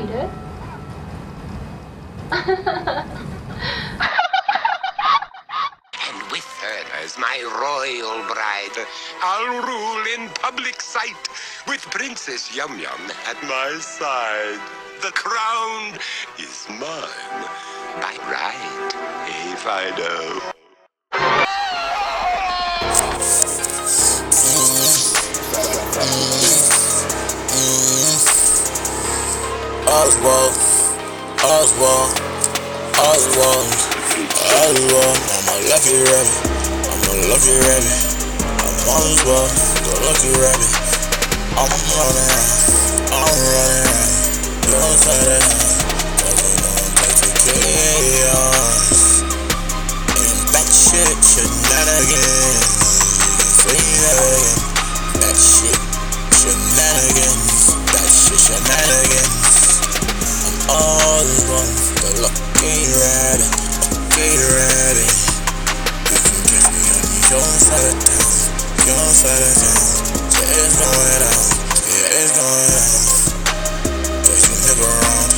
did. and with her as my royal bride, I'll rule in public sight with Princess Yum Yum at my side. The crown is mine by right, if I know. Oswald, Oswald, Oswald, Oswald. I'm a lucky rabbit. I'm a lucky rabbit. I'm Oswald, the lucky rabbit. I'm running. I'm running Oswald, the lucky rabbit, lucky rabbit. You can catch me on your side of town, your side of town. Yeah, it's going down, yeah, it's going down. Cause you never around,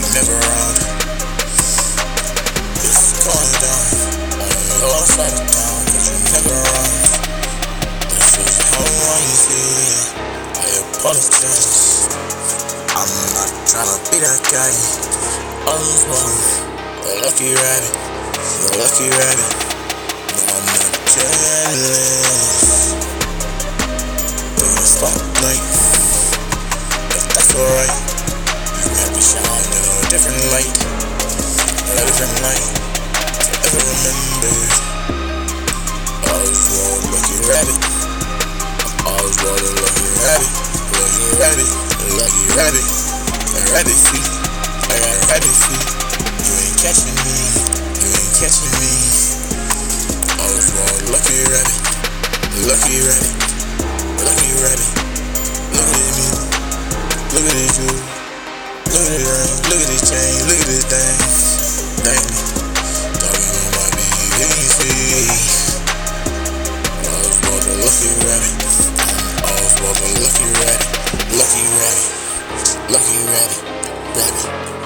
you never around. It's going down on your side of town, cause you never around. This is how I see it. I apologize. I'm not tryna be that guy. Oswald, the lucky rabbit, the lucky rabbit. No, I'm not jealous. In the spotlight, but that's alright. You got me shine in a different light, a different light. Ever remember? Oswald, lucky rabbit. The lucky rabbit, lucky rabbit, lucky rabbit ready, ready, see, ready, see. You ain't catching me, you ain't catching me. All was born lucky, ready, lucky, ready, lucky, ready. Look at me, look at you, look at Lucky ready? Ready.